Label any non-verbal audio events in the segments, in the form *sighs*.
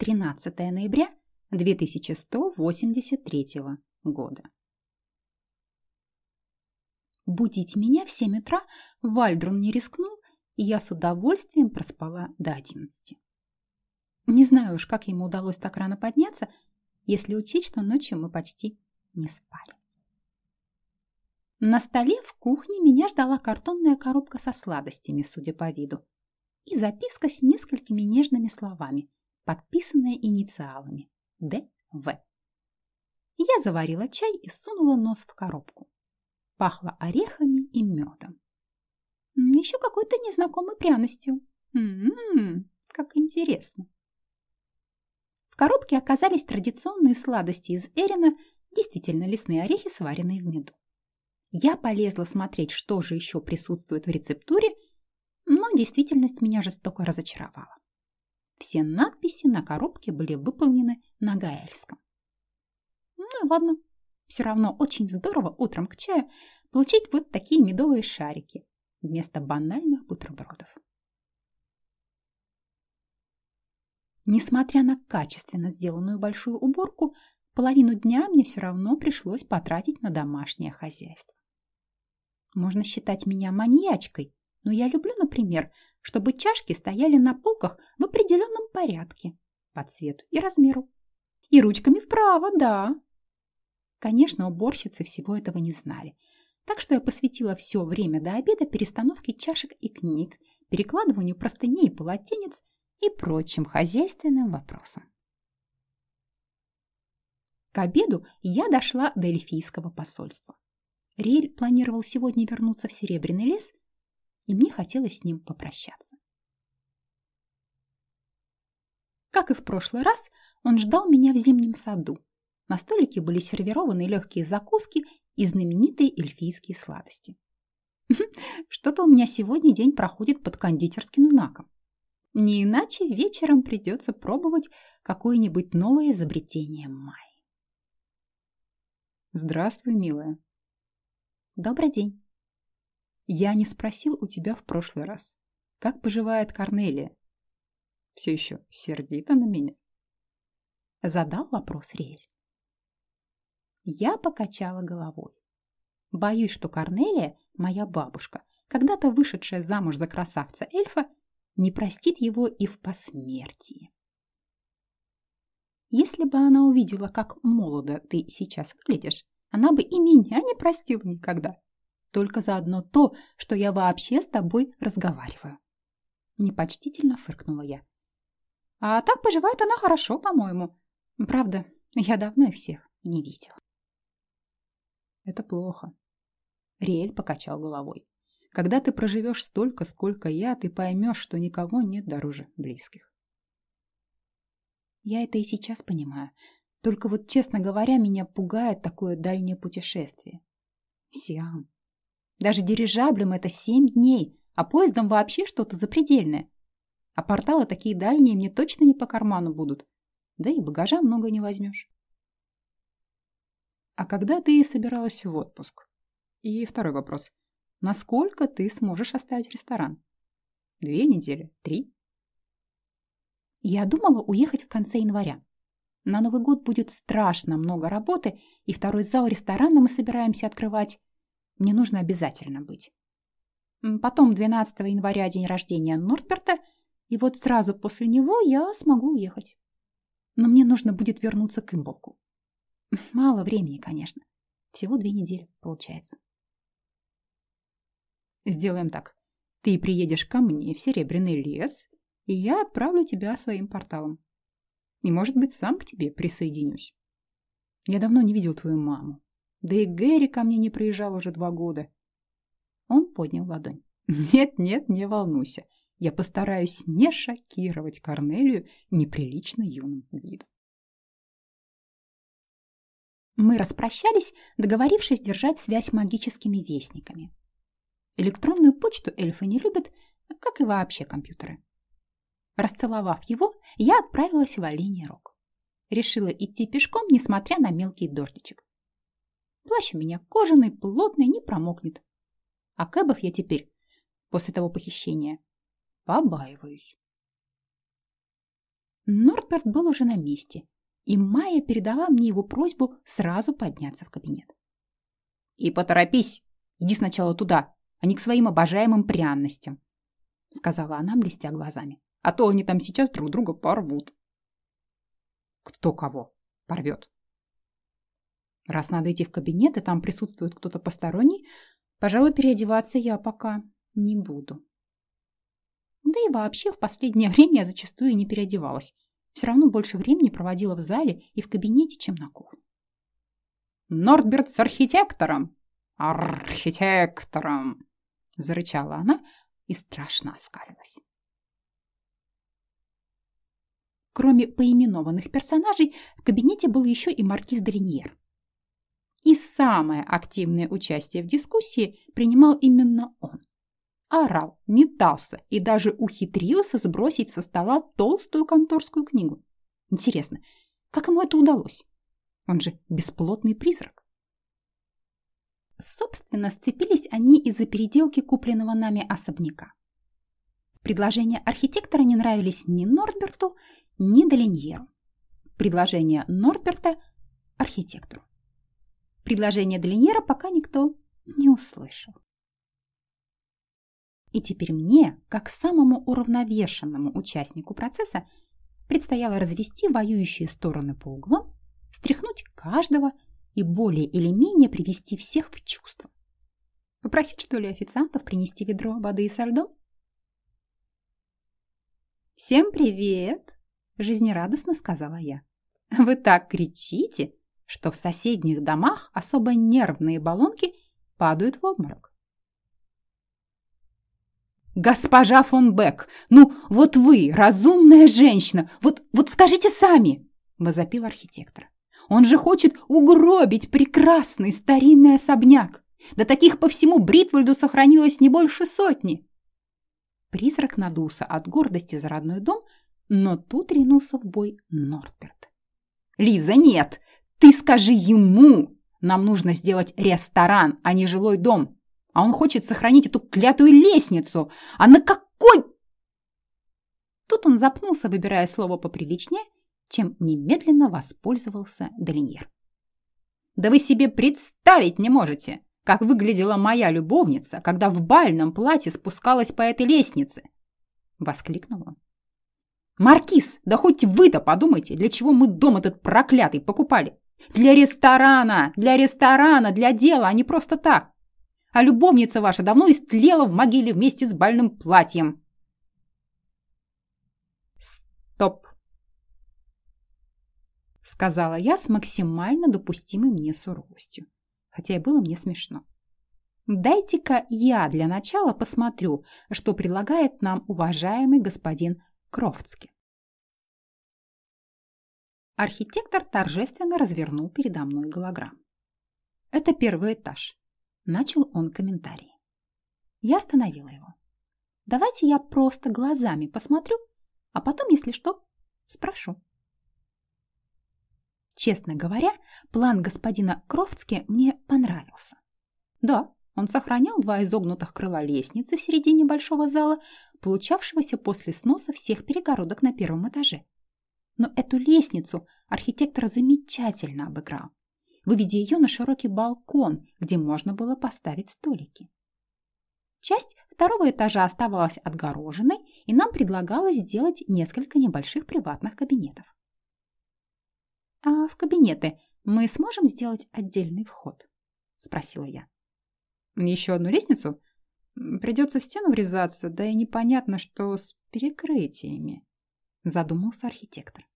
13 ноября 2183 года. Будить меня в 7 утра Вальдрун не рискнул, и я с удовольствием проспала до 11. Не знаю уж, как ему удалось так рано подняться, если учесть, что ночью мы почти не спали. На столе в кухне меня ждала картонная коробка со сладостями, судя по виду, и записка с несколькими нежными словами, подписанная инициалами Д.В. Я заварила чай и сунула нос в коробку. Пахло орехами и медом. Еще какой-то незнакомой пряностью. М-м-м, как интересно. В коробке оказались традиционные сладости из Эрина, действительно лесные орехи, сваренные в меду. Я полезла смотреть, что же еще присутствует в рецептуре, но действительность меня жестоко разочаровала. Все надписи на коробке были выполнены на гаэльском. Ну и ладно, все равно очень здорово утром к чаю получить вот такие медовые шарики вместо банальных бутербродов. Несмотря на качественно сделанную большую уборку, половину дня мне все равно пришлось потратить на домашнее хозяйство. Можно считать меня маньячкой, но я люблю, например, чтобы чашки стояли на полках в определенном порядке, по цвету и размеру. И ручками вправо, да. Конечно, уборщицы всего этого не знали, так что я посвятила все время до обеда перестановке чашек и книг, перекладыванию простыней и полотенец и прочим хозяйственным вопросам. К обеду я дошла до эльфийского посольства. Риэль планировал сегодня вернуться в Серебряный лес, и мне хотелось с ним попрощаться. Как и в прошлый раз, он ждал меня в зимнем саду. На столике были сервированы легкие закуски и знаменитые эльфийские сладости. *laughs* Что-то у меня сегодня день проходит под кондитерским знаком. Не иначе вечером придется пробовать какое-нибудь новое изобретение Майи. Здравствуй, милая. Добрый день. Я не спросил у тебя в прошлый раз, как поживает Корнелия? Все еще сердита на меня? Задал вопрос Риэль. Я покачала головой. Боюсь, что Корнелия, моя бабушка, когда-то вышедшая замуж за красавца-эльфа, не простит его и в посмертии. Если бы она увидела, как молодо ты сейчас выглядишь, она бы и меня не простила никогда. Только за одно то, что я вообще с тобой разговариваю. Непочтительно фыркнула я. А так поживает она хорошо, по-моему. Правда, я давно их всех не видела. Это плохо. Риэль покачал головой. Когда ты проживешь столько, сколько я, ты поймешь, что никого нет дороже близких. Я это и сейчас понимаю, только вот, честно говоря, меня пугает такое дальнее путешествие. Сиам. Даже дирижаблем это семь дней, а поездом вообще что-то запредельное. А порталы такие дальние мне точно не по карману будут. Да и багажа много не возьмешь. А когда ты собиралась в отпуск? И второй вопрос. Насколько ты сможешь оставить ресторан? Две недели? Три? Я думала уехать в конце января. На Новый год будет страшно много работы, и второй зал ресторана мы собираемся открывать. Мне нужно обязательно быть. Потом 12 января день рождения Нортберта, и вот сразу после него я смогу уехать. Но мне нужно будет вернуться к Имболку. *laughs* Мало времени, конечно. Всего две недели, получается. Сделаем так. Ты приедешь ко мне в Серебряный лес, и я отправлю тебя своим порталом. И, может быть, сам к тебе присоединюсь. Я давно не видел твою маму. Да и Гэри ко мне не приезжал уже два года. Он поднял ладонь. Нет-нет, не волнуйся. Я постараюсь не шокировать Корнелию неприлично юным видом. Мы распрощались, договорившись держать связь магическими вестниками. Электронную почту эльфы не любят, как и вообще компьютеры. Расцеловав его, я отправилась в Оленей Рог. Решила идти пешком, несмотря на мелкий дождичек. Плащ у меня кожаный, плотный, не промокнет. А кэбов я теперь, после того похищения, побаиваюсь. Нордберт был уже на месте, и Майя передала мне его просьбу сразу подняться в кабинет. «И поторопись! Иди сначала туда, а не к своим обожаемым пряностям», сказала она, блестя глазами. «А то они там сейчас друг друга порвут». «Кто кого порвет?» Раз надо идти в кабинет, и там присутствует кто-то посторонний, пожалуй, переодеваться я пока не буду. Да и вообще в последнее *laughs* время я зачастую не переодевалась. Все равно больше времени проводила в зале и в кабинете, чем на кухне. «Нордберт с архитектором!» «Архитектором!» – зарычала она и страшно оскалилась. Кроме поименованных персонажей, в кабинете был еще и маркиз Делиньер. И самое активное участие в дискуссии принимал именно он. Орал, метался и даже ухитрился сбросить со стола толстую конторскую книгу. Интересно, как ему это удалось? Он же бесплотный призрак. Собственно, сцепились они из-за переделки купленного нами особняка. Предложения архитектора не нравились ни Нордберту, ни Долиньеру. Предложение Нордберта – архитектору. Предложение Долиньера пока никто не услышал. И теперь мне, как самому уравновешенному участнику процесса, предстояло развести воюющие стороны по углам, встряхнуть каждого и более или менее привести всех в чувство. Попросить, что ли, официантов принести ведро воды со льдом? «Всем привет!» – жизнерадостно сказала я. «Вы так кричите, что в соседних домах особо нервные баллонки падают в обморок. «Госпожа фон Бек, ну вот вы, разумная женщина, вот, вот скажите сами!» – возопил архитектор. «Он же хочет угробить прекрасный старинный особняк! Да таких по всему Бритвальду сохранилось не больше сотни!» Призрак надулся от гордости за родной дом, но тут ринулся в бой Нортберт. «Лиза, нет! Ты скажи ему! Нам нужно сделать ресторан, а не жилой дом!» А он хочет сохранить эту клятую лестницу. А на какой... Тут он запнулся, выбирая слово поприличнее, чем немедленно воспользовался Долиньер. Да вы себе представить не можете, как выглядела моя любовница, когда в бальном платье спускалась по этой лестнице. Воскликнул он. Маркиз, да хоть вы-то подумайте, для чего мы дом этот проклятый покупали. Для ресторана, для ресторана, для дела, а не просто так. А любовница ваша давно истлела в могиле вместе с бальным платьем. Стоп. Сказала я с максимально допустимой мне суровостью. Хотя и было мне смешно. Дайте-ка я для начала посмотрю, что предлагает нам уважаемый господин Крофтский. Архитектор торжественно развернул передо мной голограмму. Это первый этаж. Начал он комментарий. Я остановила его. Давайте я просто глазами посмотрю, а потом, если что, спрошу. Честно говоря, план господина Крофтски мне понравился. Да, он сохранял два изогнутых крыла лестницы в середине большого зала, получавшегося после сноса всех перегородок на первом этаже. Но эту лестницу архитектор замечательно обыграл выведя ее на широкий балкон, где можно было поставить столики. Часть второго этажа оставалась отгороженной, и нам предлагалось сделать несколько небольших приватных кабинетов. «А в кабинеты мы сможем сделать отдельный вход?» – спросила я. «Еще одну лестницу? Придется в стену врезаться, да и непонятно, что с перекрытиями», – задумался архитектор.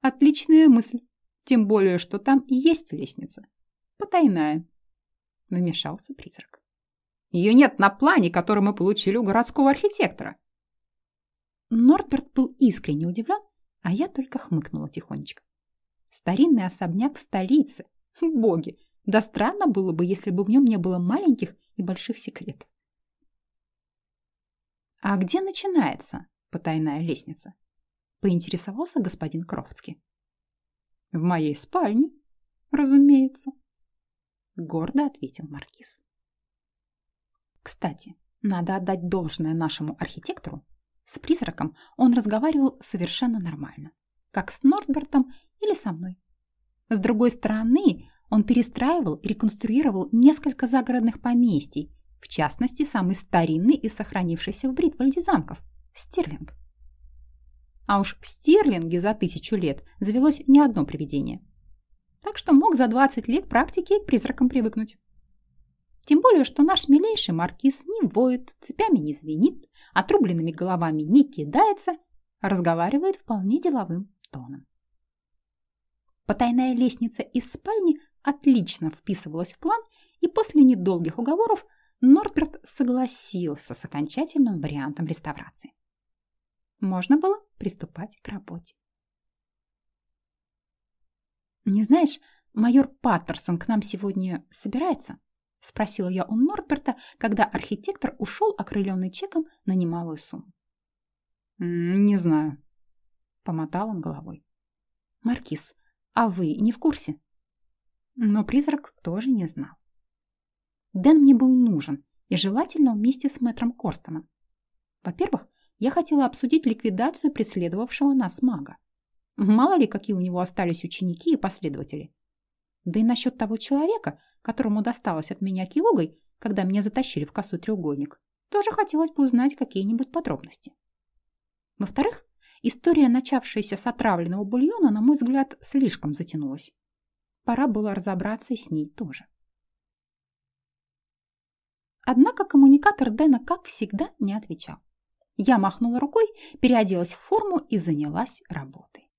«Отличная мысль!» Тем более, что там есть лестница. Потайная. Вмешался призрак. Ее нет на плане, который мы получили у городского архитектора. Нортберт был искренне удивлен, а я только хмыкнула тихонечко. Старинный особняк в столице. Боги! Да странно было бы, если бы в нем не было маленьких и больших секретов. «А где начинается потайная лестница?» — поинтересовался господин Крофтский. В моей спальне, разумеется, гордо ответил маркиз. Кстати, надо отдать должное нашему архитектору. С призраком он разговаривал совершенно нормально, как с Нордбертом или со мной. С другой стороны, он перестраивал и реконструировал несколько загородных поместий, в частности, самый старинный из сохранившихся в Бритвальде замков – Стирлинг. А уж в Стирлинге за тысячу лет завелось не одно привидение. Так что мог за 20 лет практики к призракам привыкнуть. Тем более, что наш милейший маркиз не воет, цепями не звенит, отрубленными головами не кидается, а разговаривает вполне деловым тоном. Потайная лестница из спальни отлично вписывалась в план, и после недолгих уговоров Норберт согласился с окончательным вариантом реставрации. Можно было приступать к работе. «Не знаешь, майор Паттерсон к нам сегодня собирается?» — спросила я у Норберта, когда архитектор ушел, окрыленный чеком на немалую сумму. «Не знаю», — помотал он головой. «Маркиз, а вы не в курсе?» Но призрак тоже не знал. Дэн мне был нужен, и желательно вместе с мэтром Корстоном. Во-первых, я хотела обсудить ликвидацию преследовавшего нас мага. Мало ли, какие у него остались ученики и последователи. Да и насчет того человека, которому досталось от меня киогой, когда меня затащили в косой треугольник, тоже хотелось бы узнать какие-нибудь подробности. Во-вторых, история, начавшаяся с отравленного бульона, на мой взгляд, слишком затянулась. Пора было разобраться и с ней тоже. Однако коммуникатор Дэна, как всегда, не отвечал. Я махнула рукой, переоделась в форму и занялась работой.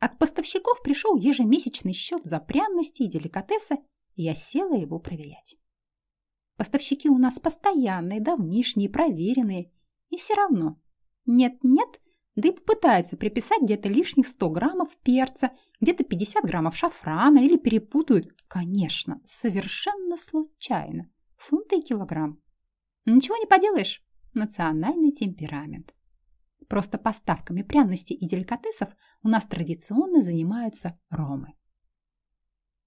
От поставщиков пришел ежемесячный счет за пряности и деликатесы, и я села его проверять. Поставщики у нас постоянные, давнишние, проверенные, и все равно нет-нет, да и попытаются приписать где-то лишних 100 граммов перца, где-то 50 граммов шафрана или перепутают, конечно, совершенно случайно, фунты и килограмм. Ничего не поделаешь, национальный темперамент. Просто поставками пряностей и деликатесов у нас традиционно занимаются ромы.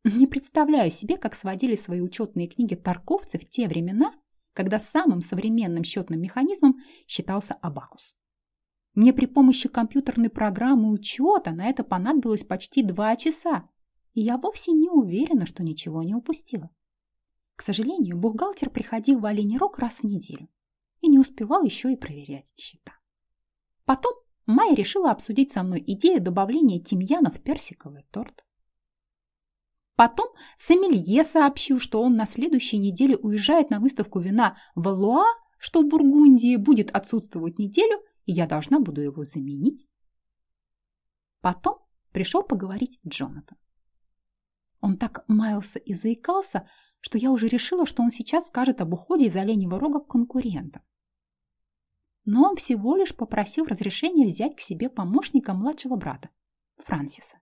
Не представляю себе, как сводили свои учетные книги торговцы в те времена, когда самым современным счетным механизмом считался абакус. Мне при помощи компьютерной программы учета на это понадобилось почти два часа, и я вовсе не уверена, что ничего не упустила. К сожалению, бухгалтер приходил в Оленей раз в неделю и не успевал еще и проверять счета. Потом Майя решила обсудить со мной идею добавления тимьяна в персиковый торт. Потом Сомелье сообщил, что он на следующей неделе уезжает на выставку вина в Луа, что в Бургундии будет отсутствовать неделю, и я должна буду его заменить. Потом пришел поговорить Джонатан. Он так маялся и заикался, что я уже решила, что он сейчас скажет об уходе из Оленьего рога к конкурентам но он всего лишь попросил разрешения взять к себе помощника младшего брата, Франсиса.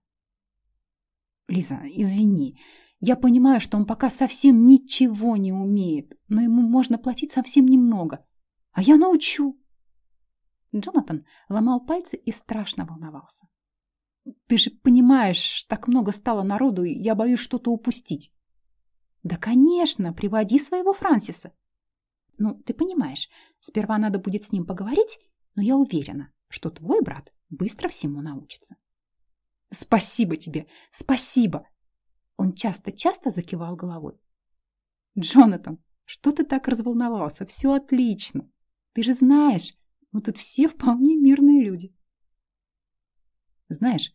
«Лиза, извини, я понимаю, что он пока совсем ничего не умеет, но ему можно платить совсем немного, а я научу». Джонатан ломал пальцы и страшно волновался. «Ты же понимаешь, так много стало народу, я боюсь что-то упустить». «Да, конечно, приводи своего Франсиса. Ну, ты понимаешь, сперва надо будет с ним поговорить, но я уверена, что твой брат быстро всему научится. Спасибо тебе, спасибо! Он часто-часто закивал головой. Джонатан, что ты так разволновался? Все отлично. Ты же знаешь, мы тут все вполне мирные люди. Знаешь,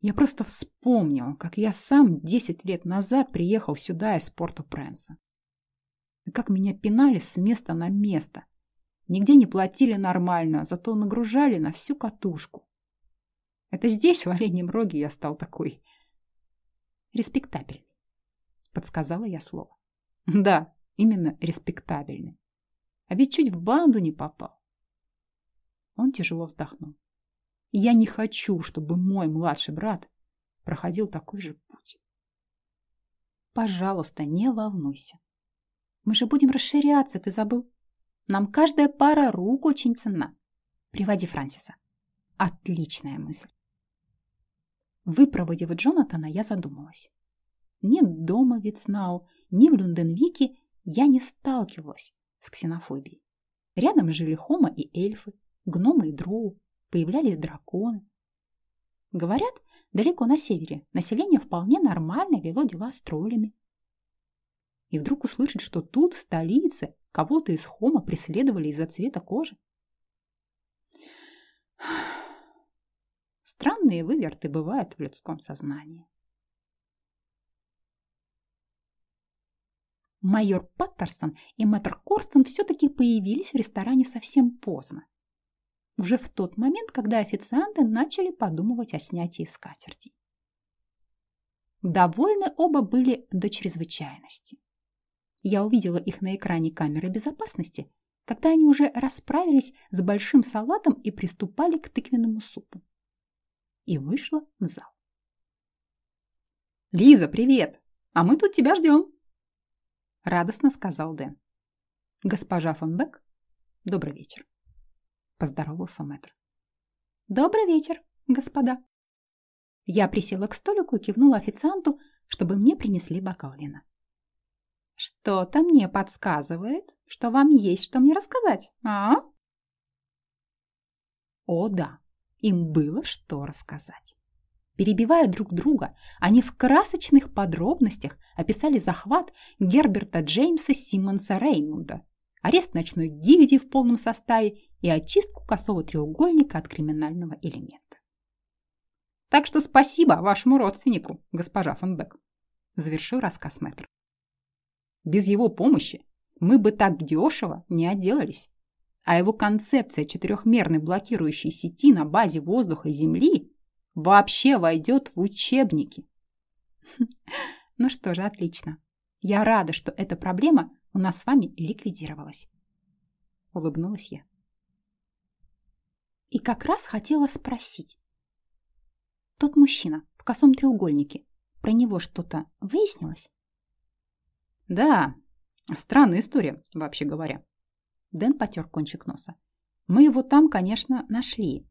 я просто вспомнил, как я сам 10 лет назад приехал сюда из Порто-Пренса как меня пинали с места на место. Нигде не платили нормально, зато нагружали на всю катушку. Это здесь, в Оленьем роге, я стал такой респектабельный. Подсказала я слово. Да, именно респектабельный. А ведь чуть в банду не попал. Он тяжело вздохнул. Я не хочу, чтобы мой младший брат проходил такой же путь. Пожалуйста, не волнуйся. Мы же будем расширяться, ты забыл? Нам каждая пара рук очень ценна. Приводи Франсиса. Отличная мысль. Выпроводив Джонатана, я задумалась. Ни дома в Вицнау, ни в Люнденвике я не сталкивалась с ксенофобией. Рядом жили хома и эльфы, гномы и дроу, появлялись драконы. Говорят, далеко на севере население вполне нормально вело дела с троллями. И вдруг услышать, что тут, в столице, кого-то из хома преследовали из-за цвета кожи. *sighs* Странные выверты бывают в людском сознании. Майор Паттерсон и мэтр Корстон все-таки появились в ресторане совсем поздно. Уже в тот момент, когда официанты начали подумывать о снятии скатерти. Довольны оба были до чрезвычайности. Я увидела их на экране камеры безопасности, когда они уже расправились с большим салатом и приступали к тыквенному супу. И вышла в зал. «Лиза, привет! А мы тут тебя ждем!» Радостно сказал Дэн. «Госпожа фон Бек, добрый вечер!» Поздоровался мэтр. «Добрый вечер, господа!» Я присела к столику и кивнула официанту, чтобы мне принесли бокал вина. Что-то мне подсказывает, что вам есть что мне рассказать, а? О да, им было что рассказать. Перебивая друг друга, они в красочных подробностях описали захват Герберта Джеймса Симмонса Реймунда, арест ночной гильдии в полном составе и очистку косого треугольника от криминального элемента. «Так что спасибо вашему родственнику, госпожа фон Бек», завершил рассказ мэтр. Без его помощи мы бы так дешево не отделались. А его концепция четырехмерной блокирующей сети на базе воздуха и земли вообще войдет в учебники. *laughs* Ну что же, отлично. Я рада, что эта проблема у нас с вами ликвидировалась. Улыбнулась я. И как раз хотела спросить. Тот мужчина в косом треугольнике, про него что-то выяснилось? Да, странная история, вообще говоря. Дэн потер кончик носа. Мы его там, конечно, нашли.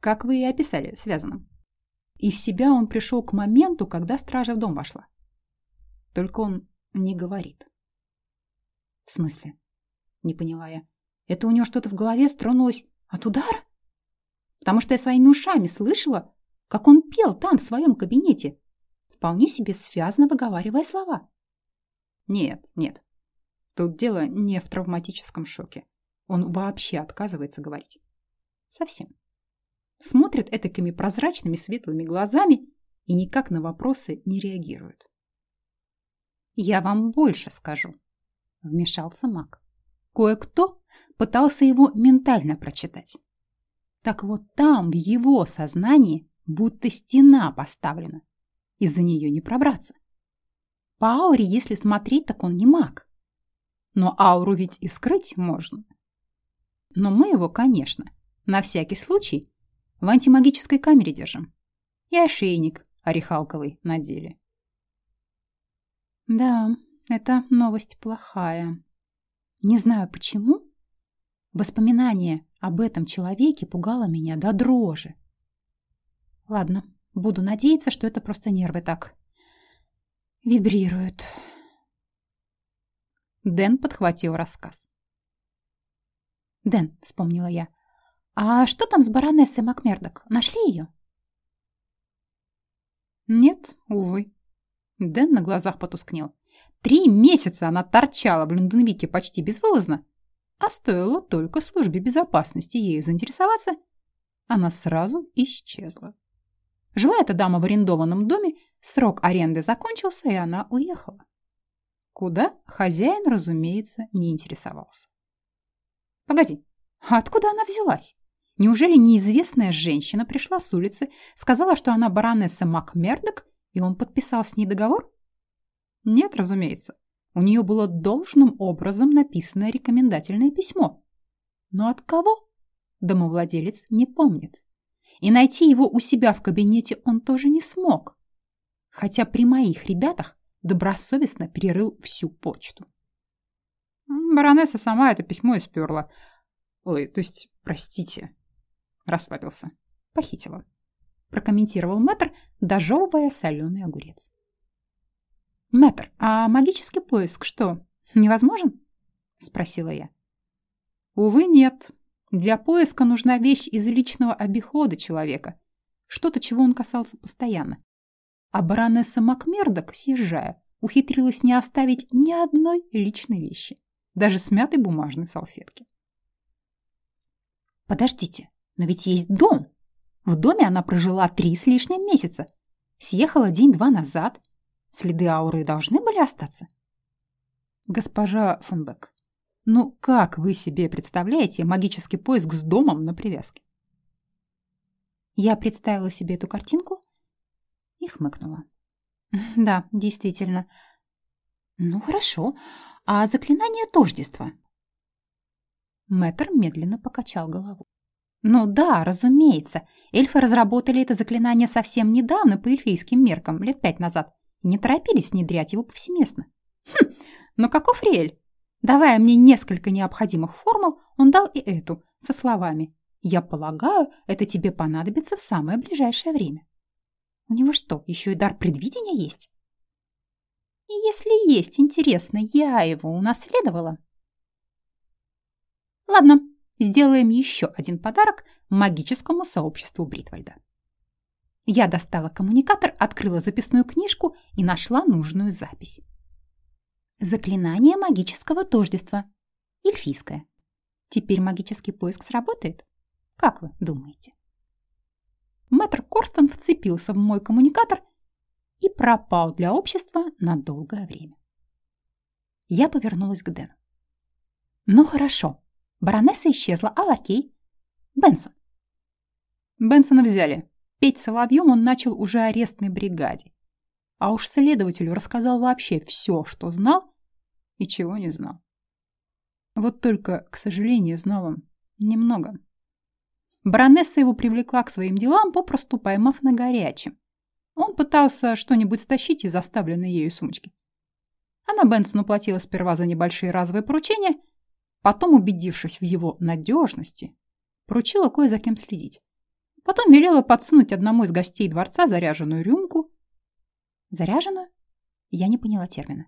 Как вы и описали, связанным. И в себя он пришел к моменту, когда стража в дом вошла. Только он не говорит. В смысле? Не поняла я. Это у него что-то в голове стронулось от удара? Потому что я своими ушами слышала, как он пел там, в своем кабинете, вполне себе связно выговаривая слова. Нет, нет. Тут дело не в травматическом шоке. Он вообще отказывается говорить. Совсем. Смотрит этакими прозрачными светлыми глазами и никак на вопросы не реагирует. «Я вам больше скажу», — вмешался маг. «Кое-кто пытался его ментально прочитать. Так вот там, в его сознании, будто стена поставлена. Из-за нее не пробраться. По ауре, если смотреть, так он не маг. Но ауру ведь и скрыть можно. Но мы его, конечно, на всякий случай в антимагической камере держим. И ошейник орехалковый надели. Да, это новость плохая. Не знаю почему. Воспоминание об этом человеке пугало меня до дрожи. Ладно, буду надеяться, что это просто нервы так Вибрирует. Дэн подхватил рассказ. «Дэн», — вспомнила я, — «а что там с баронессой Макмердок? Нашли ее?» «Нет, увы». Дэн на глазах потускнел. Три месяца она торчала в Люнденвике почти безвылазно, а стоило только службе безопасности ею заинтересоваться, она сразу исчезла. Жила эта дама в арендованном доме Срок аренды закончился, и она уехала. Куда хозяин, разумеется, не интересовался. Погоди, а откуда она взялась? Неужели неизвестная женщина пришла с улицы, сказала, что она баронесса Макмердок, и он подписал с ней договор? Нет, разумеется. У нее было должным образом написанное рекомендательное письмо. Но от кого? Домовладелец не помнит. И найти его у себя в кабинете он тоже не смог хотя при моих ребятах добросовестно перерыл всю почту. Баронесса сама это письмо исперла. Ой, то есть, простите. Расслабился. Похитила. Прокомментировал мэтр, дожевывая соленый огурец. «Мэтр, а магический поиск что, невозможен?» Спросила я. Увы, нет. Для поиска нужна вещь из личного обихода человека. Что-то, чего он касался постоянно. А баронесса Макмердок, съезжая, ухитрилась не оставить ни одной личной вещи. Даже смятой бумажной салфетки. Подождите, но ведь есть дом. В доме она прожила три с лишним месяца. Съехала день-два назад. Следы ауры должны были остаться? Госпожа Фонбек, ну как вы себе представляете магический поиск с домом на привязке? Я представила себе эту картинку и хмыкнула. *laughs* Да, действительно. Ну хорошо, а заклинание тождества? Мэтр медленно покачал головой. Ну да, разумеется. Эльфы разработали это заклинание совсем недавно по эльфийским меркам, лет пять назад, и не торопились внедрять его повсеместно. Хм, но каков Риэль? Давая мне несколько необходимых формул, он дал и эту, со словами «Я полагаю, это тебе понадобится в самое ближайшее время». У него что, еще и дар предвидения есть? И если есть, интересно, я его унаследовала? Ладно, сделаем еще один подарок магическому сообществу Бритвальда. Я достала коммуникатор, открыла записную книжку и нашла нужную запись. Заклинание магического тождества. Эльфийское. Теперь магический поиск сработает? Как вы думаете? Мэтр Корстон вцепился в мой коммуникатор и пропал для общества на долгое время. Я повернулась к Дэну. Ну хорошо, баронесса исчезла, а лакей? Бенсон. Бенсона взяли. Петь соловьем он начал уже арестной бригаде. А уж следователю рассказал вообще все, что знал и чего не знал. Вот только, к сожалению, знал он немного. Баронесса его привлекла к своим делам, попросту поймав на горячем. Он пытался что-нибудь стащить из оставленной ею сумочки. Она Бенсону платила сперва за небольшие разовые поручения, потом, убедившись в его надежности, поручила кое за кем следить. Потом велела подсунуть одному из гостей дворца заряженную рюмку. Заряженную? Я не поняла термина.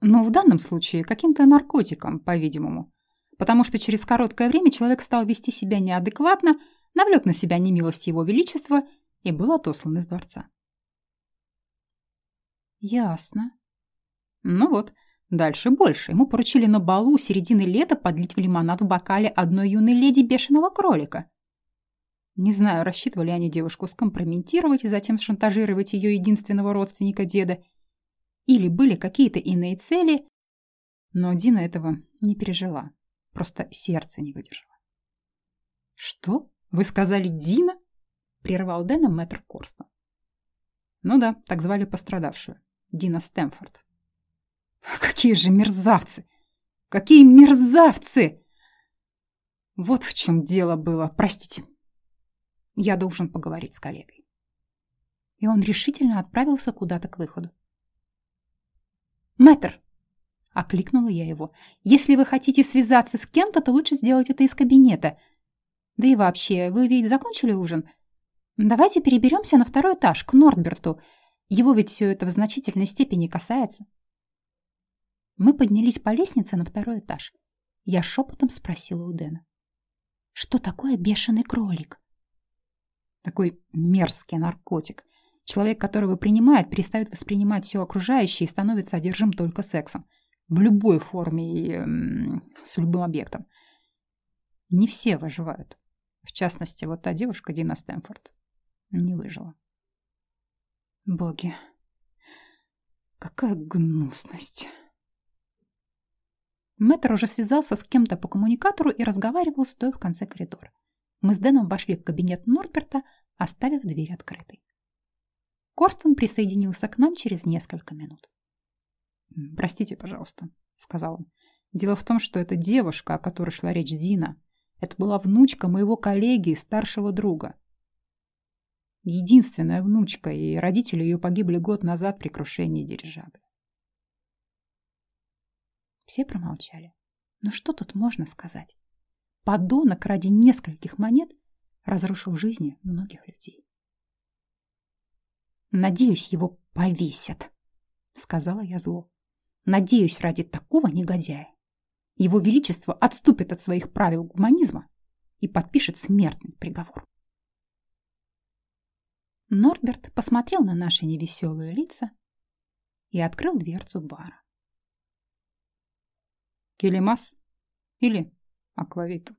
Но в данном случае каким-то наркотиком, по-видимому. Потому что через короткое время человек стал вести себя неадекватно, навлек на себя немилость его величества и был отослан из дворца. Ясно. Ну вот, дальше больше. Ему поручили на балу середины лета подлить в лимонад в бокале одной юной леди бешеного кролика. Не знаю, рассчитывали они девушку скомпрометировать и затем шантажировать ее единственного родственника деда или были какие-то иные цели, но Дина этого не пережила. Просто сердце не выдержало. «Что? Вы сказали Дина?» — прервал Дэна мэтр Корстон. Ну да, так звали пострадавшую. Дина Стэмфорд. «Какие же мерзавцы! Какие мерзавцы!» Вот в чем дело было. Простите. Я должен поговорить с коллегой. И он решительно отправился куда-то к выходу. «Мэтр!» — окликнула я его. «Если вы хотите связаться с кем-то, то лучше сделать это из кабинета. Да и вообще, вы ведь закончили ужин? Давайте переберемся на второй этаж, к Нордберту. Его ведь все это в значительной степени касается». Мы поднялись по лестнице на второй этаж. Я шепотом спросила у Дэна. «Что такое бешеный кролик?» Такой мерзкий наркотик. Человек, которого принимает, перестает воспринимать все окружающее и становится одержим только сексом. В любой форме и э, с любым объектом. Не все выживают. В частности, вот та девушка, Дина Стэнфорд, не выжила. Боги, какая гнусность. Мэтр уже связался с кем-то по коммуникатору и разговаривал, стоя в конце коридора. Мы с Дэном вошли в кабинет Норберта, оставив дверь открытой. Корстон присоединился к нам через несколько минут. «Простите, пожалуйста», — сказал он. «Дело в том, что эта девушка, о которой шла речь Дина, это была внучка моего коллеги и старшего друга. Единственная внучка, и родители ее погибли год назад при крушении дирижабля». Все промолчали. Но что тут можно сказать? Подонок ради нескольких монет разрушил жизни многих людей. «Надеюсь, его повесят», — сказала я зло. «Надеюсь, ради такого негодяя Его Величество отступит от своих правил гуманизма и подпишет смертный приговор. Норберт посмотрел на наши невеселые лица и открыл дверцу бара. Келемас или аквавиту.